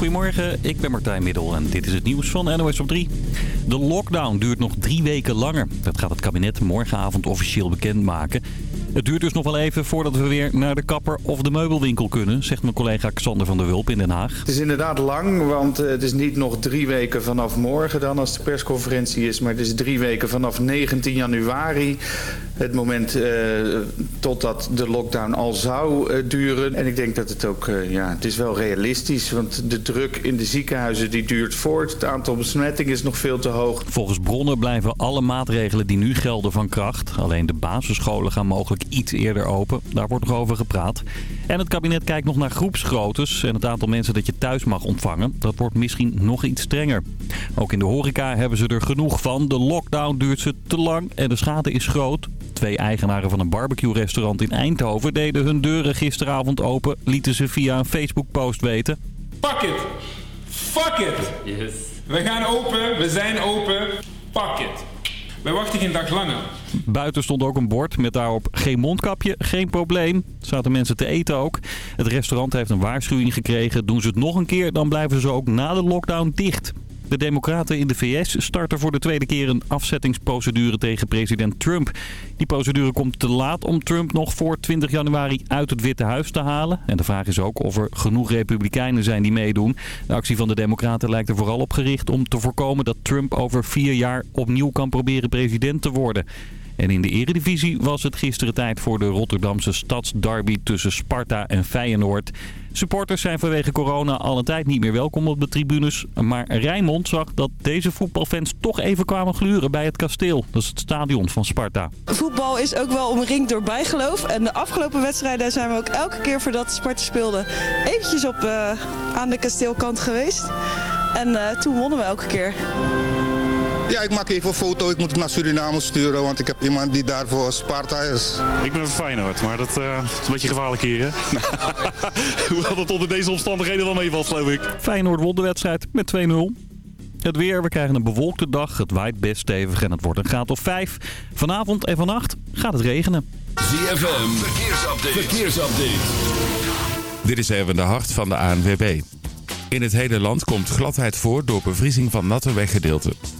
Goedemorgen, ik ben Martijn Middel en dit is het nieuws van NOS op 3. De lockdown duurt nog drie weken langer. Dat gaat het kabinet morgenavond officieel bekendmaken. Het duurt dus nog wel even voordat we weer naar de kapper of de meubelwinkel kunnen, zegt mijn collega Xander van der Wulp in Den Haag. Het is inderdaad lang, want eh, het is niet nog drie weken vanaf morgen dan als de persconferentie is, maar het is drie weken vanaf 19 januari. Het moment uh, totdat de lockdown al zou uh, duren. En ik denk dat het ook, uh, ja, het is wel realistisch, want de druk in de ziekenhuizen die duurt voort. Het aantal besmettingen is nog veel te hoog. Volgens bronnen blijven alle maatregelen die nu gelden van kracht. Alleen de basisscholen gaan mogelijk iets eerder open. Daar wordt nog over gepraat. En het kabinet kijkt nog naar groepsgroottes en het aantal mensen dat je thuis mag ontvangen. Dat wordt misschien nog iets strenger. Ook in de horeca hebben ze er genoeg van. De lockdown duurt ze te lang en de schade is groot. Twee eigenaren van een barbecue-restaurant in Eindhoven deden hun deuren gisteravond open, lieten ze via een Facebook-post weten. Fuck it! Fuck it! Yes. We gaan open, we zijn open. Fuck it! Wij wachten geen dag langer. Buiten stond ook een bord met daarop geen mondkapje, geen probleem. Zaten mensen te eten ook. Het restaurant heeft een waarschuwing gekregen. Doen ze het nog een keer, dan blijven ze ook na de lockdown dicht. De democraten in de VS starten voor de tweede keer een afzettingsprocedure tegen president Trump. Die procedure komt te laat om Trump nog voor 20 januari uit het Witte Huis te halen. En de vraag is ook of er genoeg republikeinen zijn die meedoen. De actie van de democraten lijkt er vooral op gericht om te voorkomen dat Trump over vier jaar opnieuw kan proberen president te worden. En in de eredivisie was het gisteren tijd voor de Rotterdamse stadsderby tussen Sparta en Feyenoord. Supporters zijn vanwege corona al een tijd niet meer welkom op de tribunes. Maar Rijnmond zag dat deze voetbalfans toch even kwamen gluren bij het kasteel. Dat is het stadion van Sparta. Voetbal is ook wel omringd door bijgeloof. En de afgelopen wedstrijden zijn we ook elke keer voordat Sparta speelde eventjes op, uh, aan de kasteelkant geweest. En uh, toen wonnen we elke keer. Ja, ik maak even een foto. Ik moet het naar Suriname sturen, want ik heb iemand die daar voor Sparta is. Ik ben van Feyenoord, maar dat uh, is een beetje gevaarlijk hier, hè? Hoewel dat onder deze omstandigheden wel meevalt, geloof ik. Feyenoord won de wedstrijd met 2-0. Het weer, we krijgen een bewolkte dag. Het waait best stevig en het wordt een graad of 5. Vanavond en vannacht gaat het regenen. ZFM, verkeersupdate. verkeersupdate. Dit is even de hart van de ANWB. In het hele land komt gladheid voor door bevriezing van natte weggedeelten.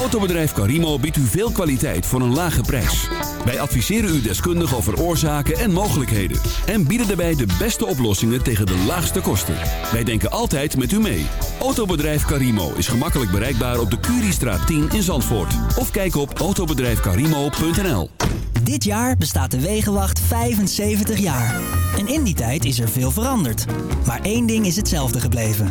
Autobedrijf Carimo biedt u veel kwaliteit voor een lage prijs. Wij adviseren u deskundig over oorzaken en mogelijkheden. En bieden daarbij de beste oplossingen tegen de laagste kosten. Wij denken altijd met u mee. Autobedrijf Carimo is gemakkelijk bereikbaar op de Curiestraat 10 in Zandvoort. Of kijk op autobedrijfcarimo.nl Dit jaar bestaat de Wegenwacht 75 jaar. En in die tijd is er veel veranderd. Maar één ding is hetzelfde gebleven.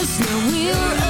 us, now we're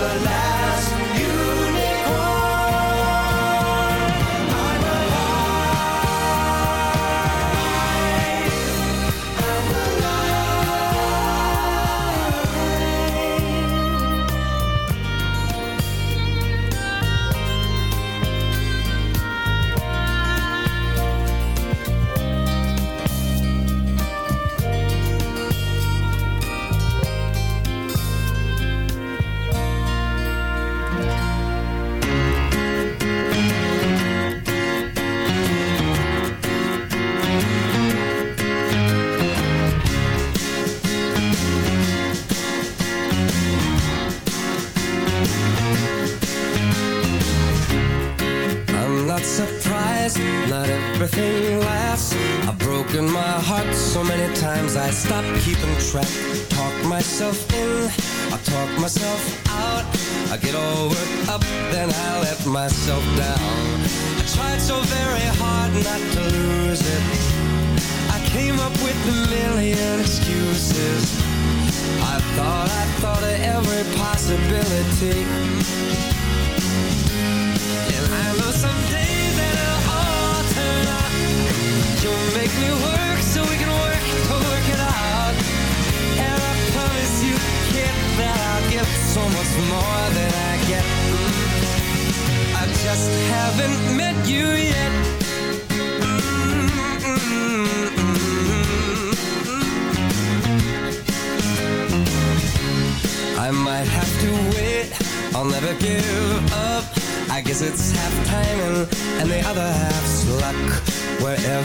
the land.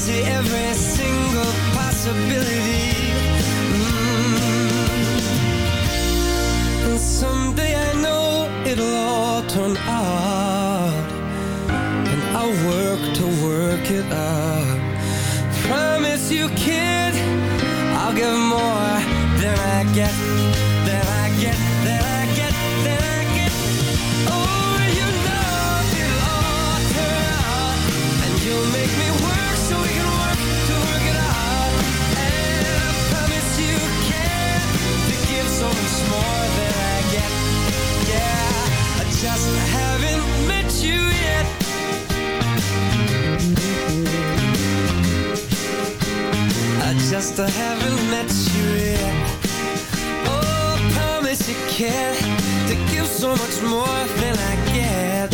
See every single possibility. Mm. And someday I know it'll all turn out, and I'll work to work it out. just I haven't met you yet Oh, promise you care To give so much more than I get.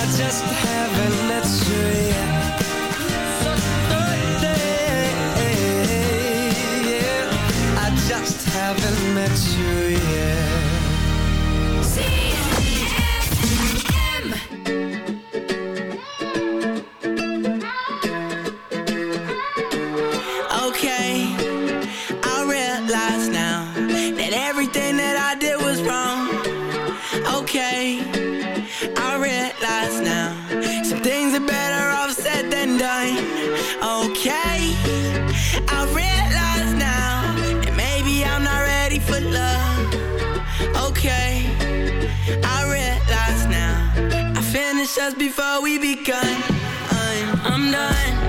I just haven't met you yet just before we begun. I'm, I'm done.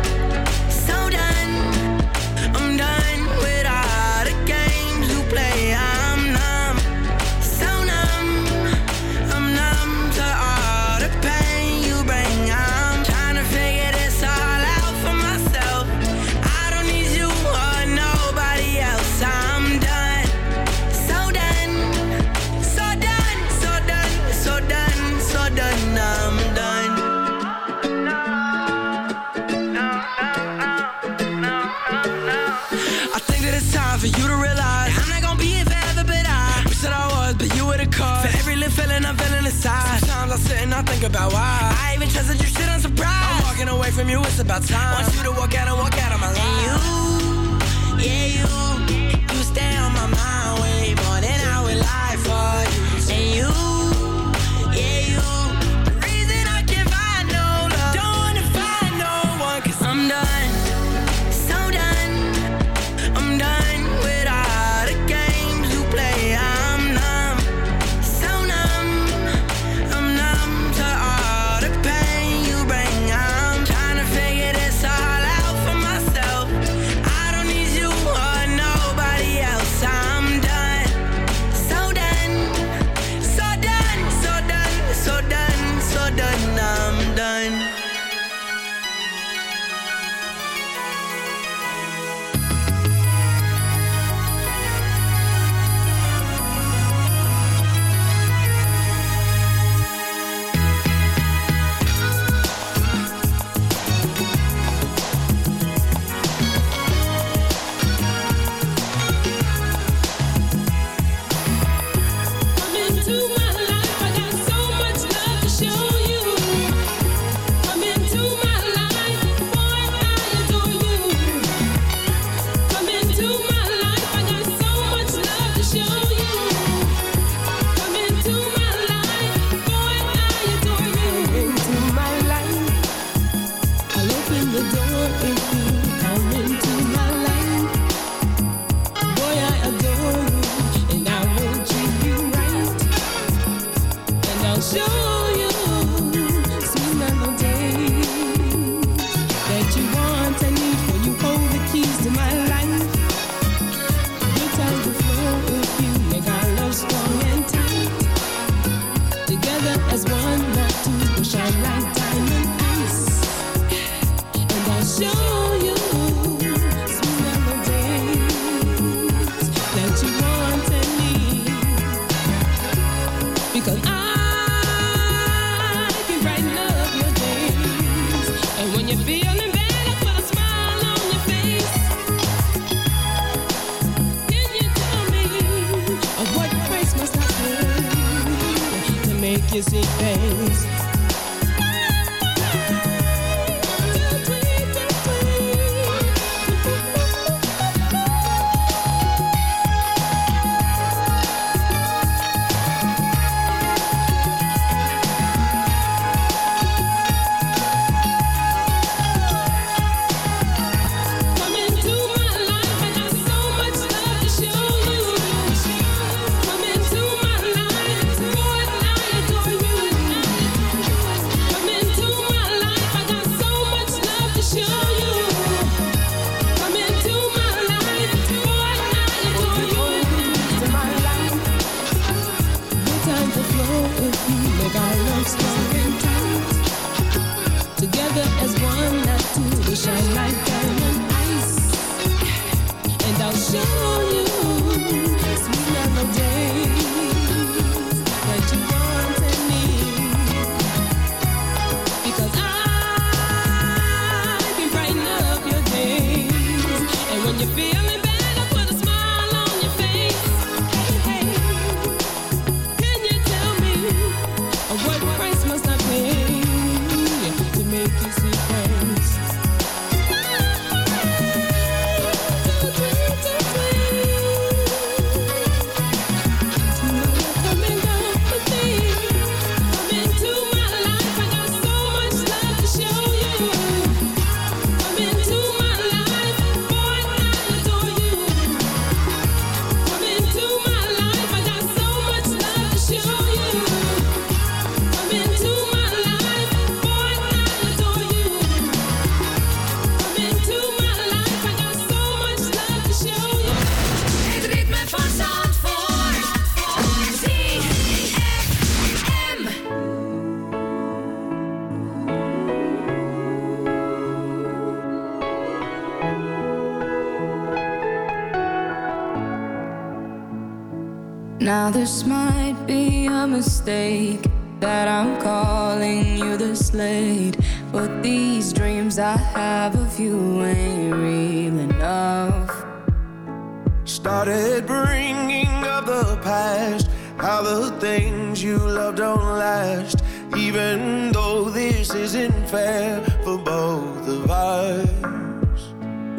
even though this isn't fair for both of us.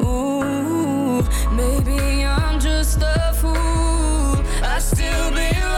Ooh, maybe I'm just a fool. I still believe.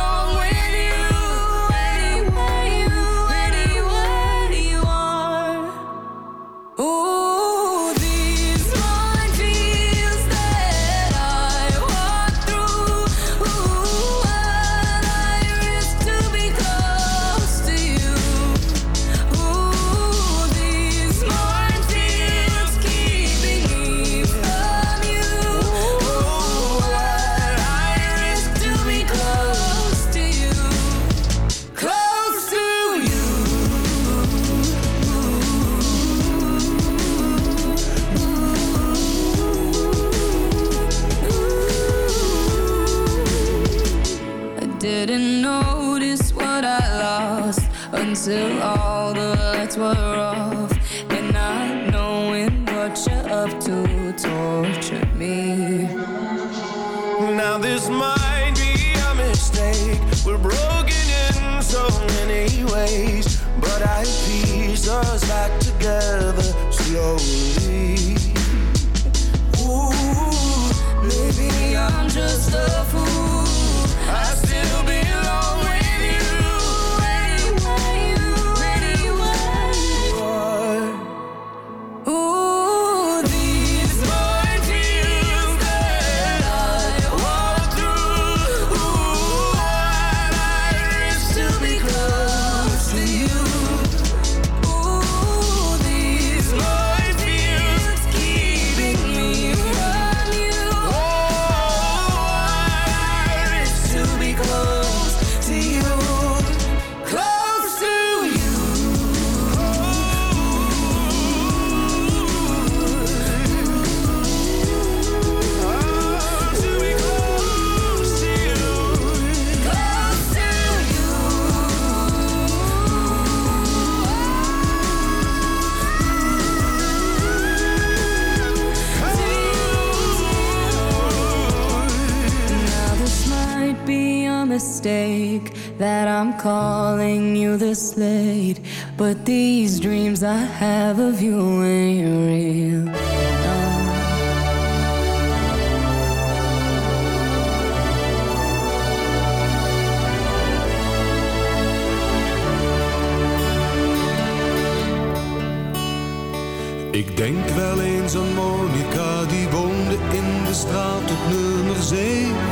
Calling you this late. But these dreams I have of you ain't real. Ik denk wel eens aan Monica, die woonde in de straat op nummer 7.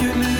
Dat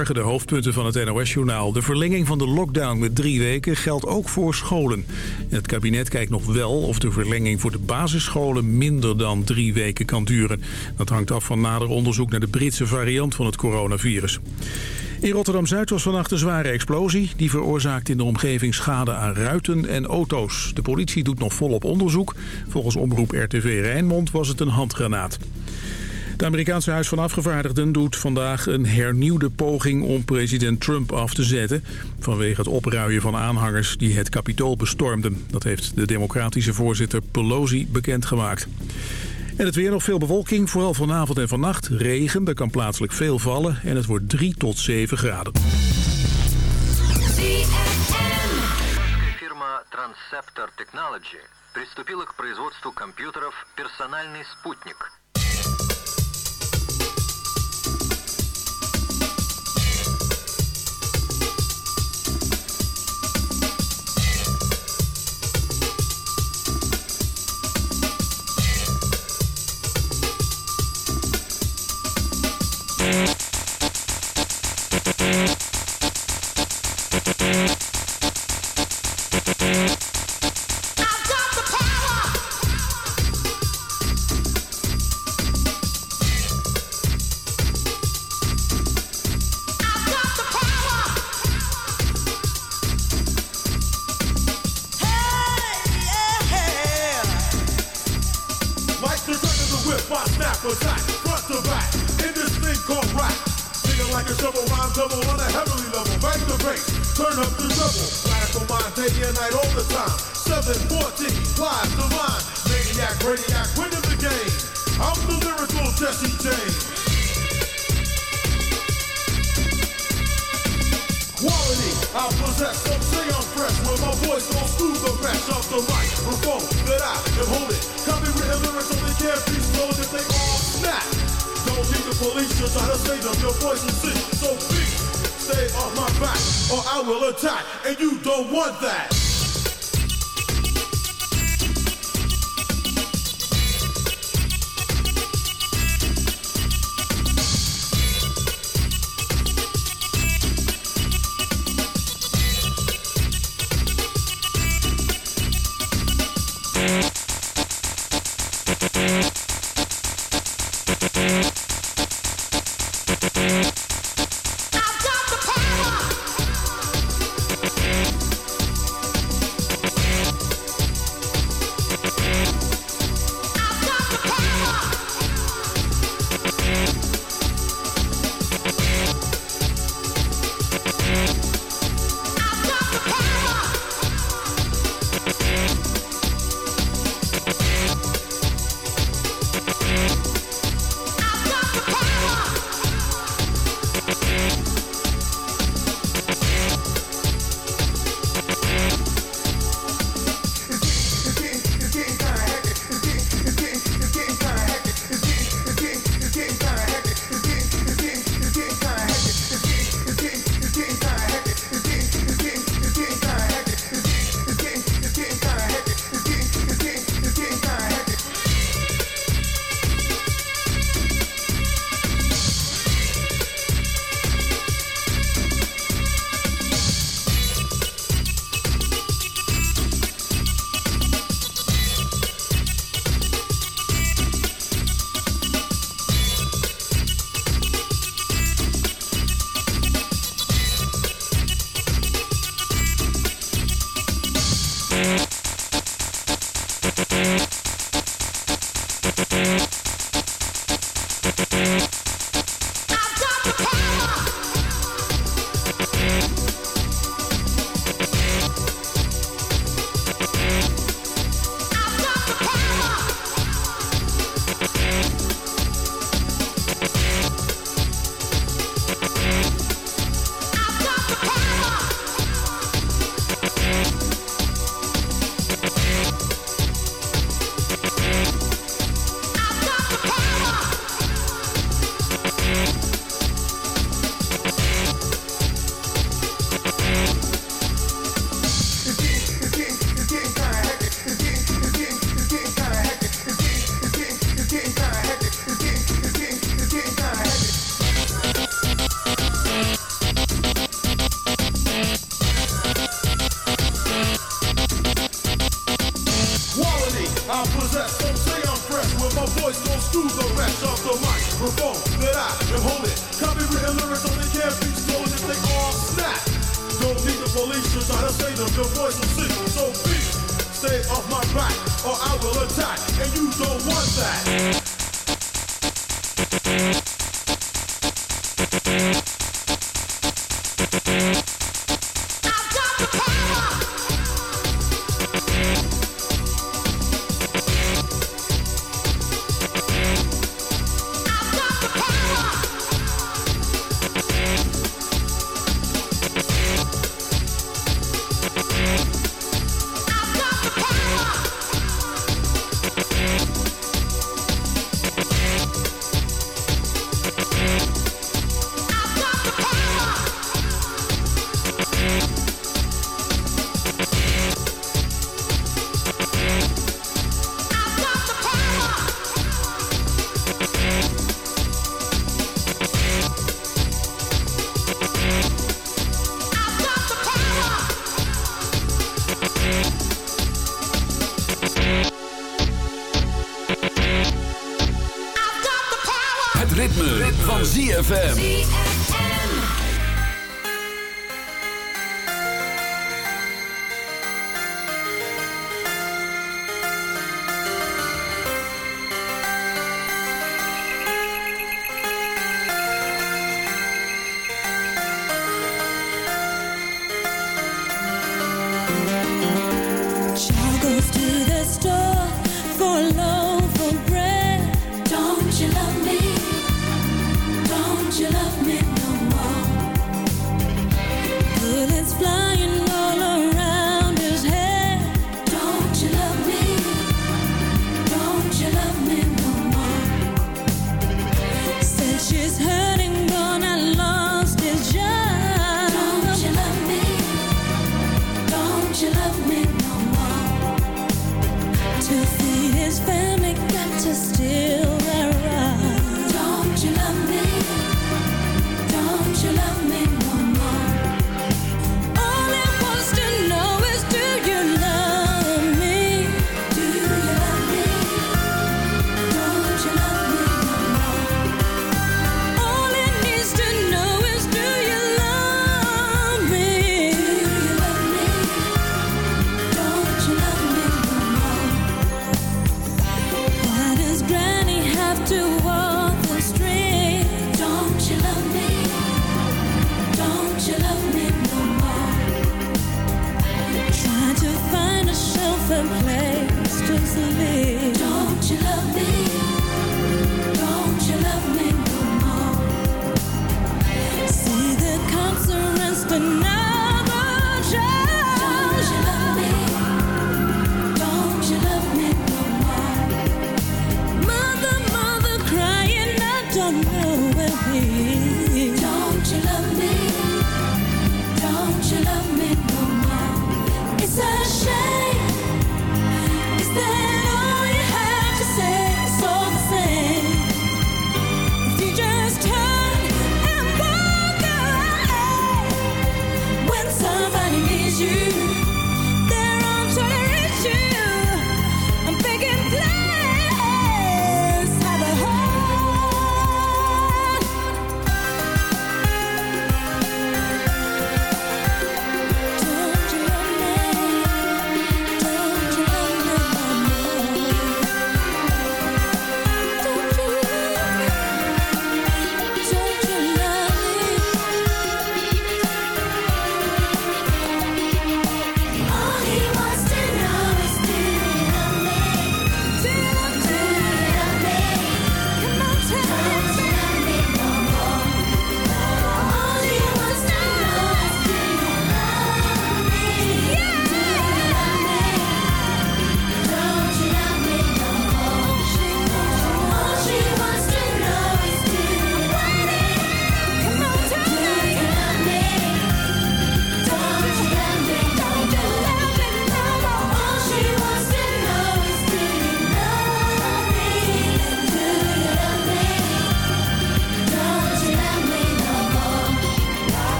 De hoofdpunten van het NOS-journaal. De verlenging van de lockdown met drie weken geldt ook voor scholen. Het kabinet kijkt nog wel of de verlenging voor de basisscholen minder dan drie weken kan duren. Dat hangt af van nader onderzoek naar de Britse variant van het coronavirus. In Rotterdam-Zuid was vannacht een zware explosie. Die veroorzaakt in de omgeving schade aan ruiten en auto's. De politie doet nog volop onderzoek. Volgens omroep RTV Rijnmond was het een handgranaat. Het Amerikaanse Huis van Afgevaardigden doet vandaag een hernieuwde poging om president Trump af te zetten... vanwege het opruien van aanhangers die het kapitool bestormden. Dat heeft de democratische voorzitter Pelosi bekendgemaakt. En het weer nog veel bewolking, vooral vanavond en vannacht. Regen, er kan plaatselijk veel vallen en het wordt 3 tot 7 graden. Фирма Transceptor Technology приступила к производству компьютеров «Персональный спутник». you love me no more. Bullets flying.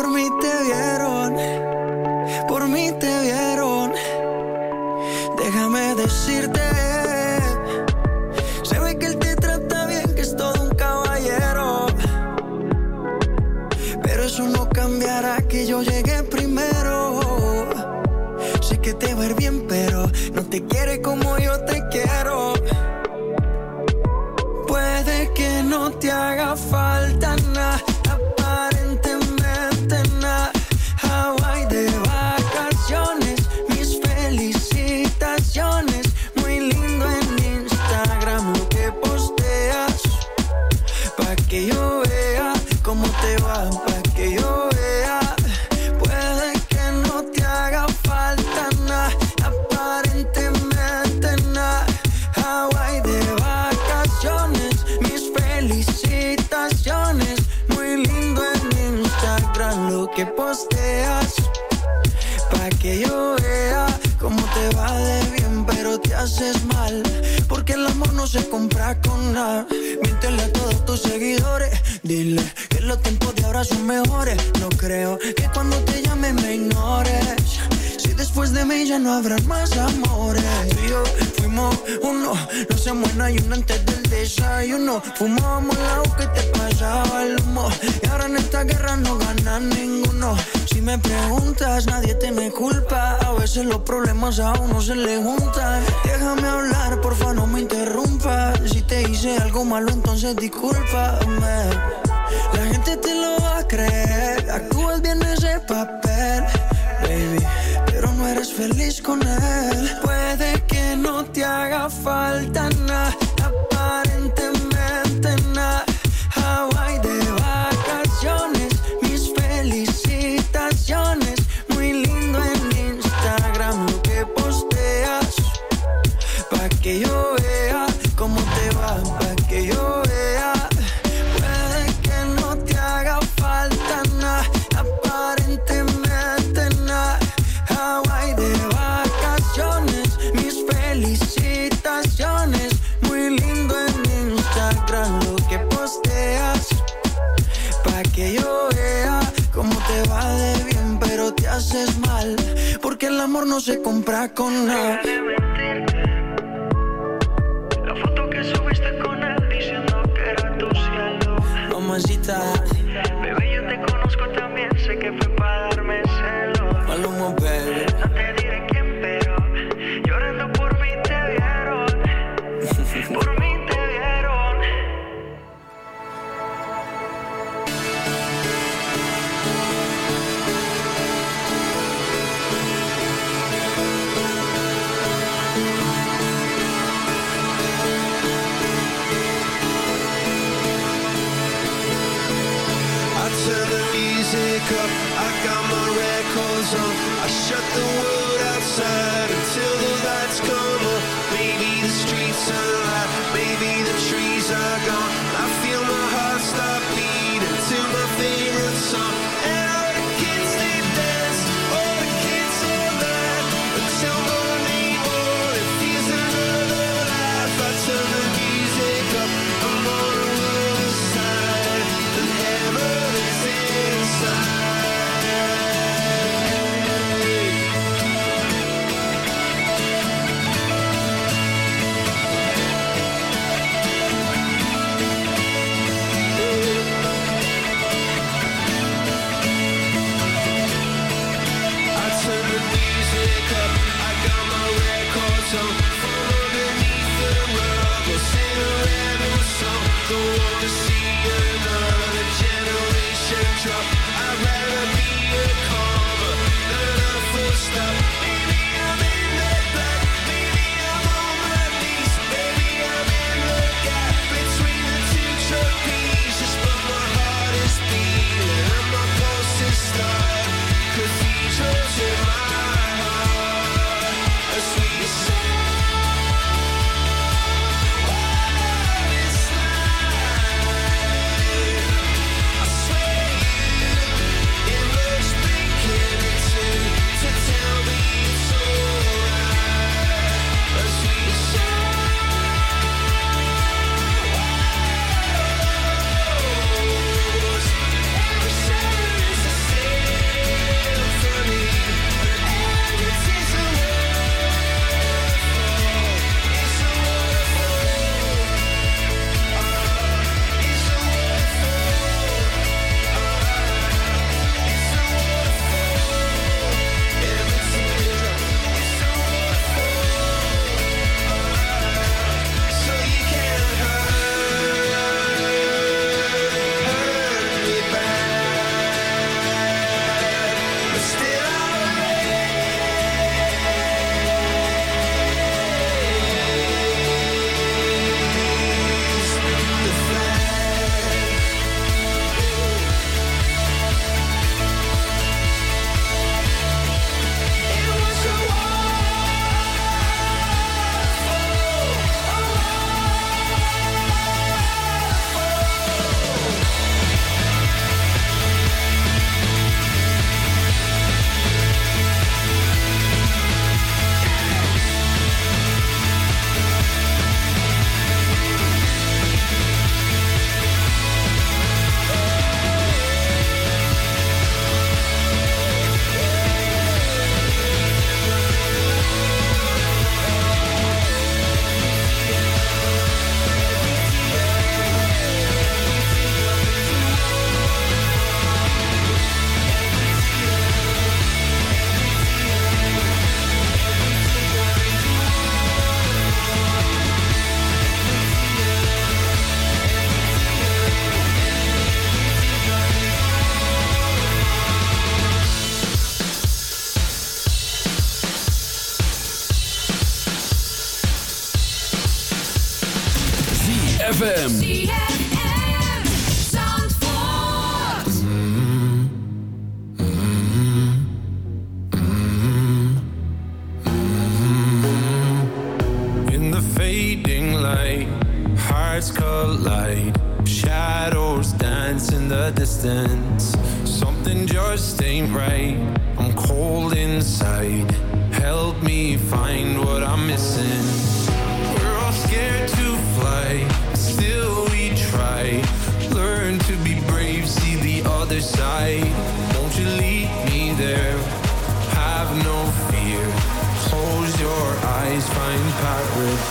por mí te faltan nada con nada.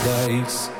Paradise.